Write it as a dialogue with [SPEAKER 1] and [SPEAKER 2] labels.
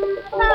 [SPEAKER 1] Bye.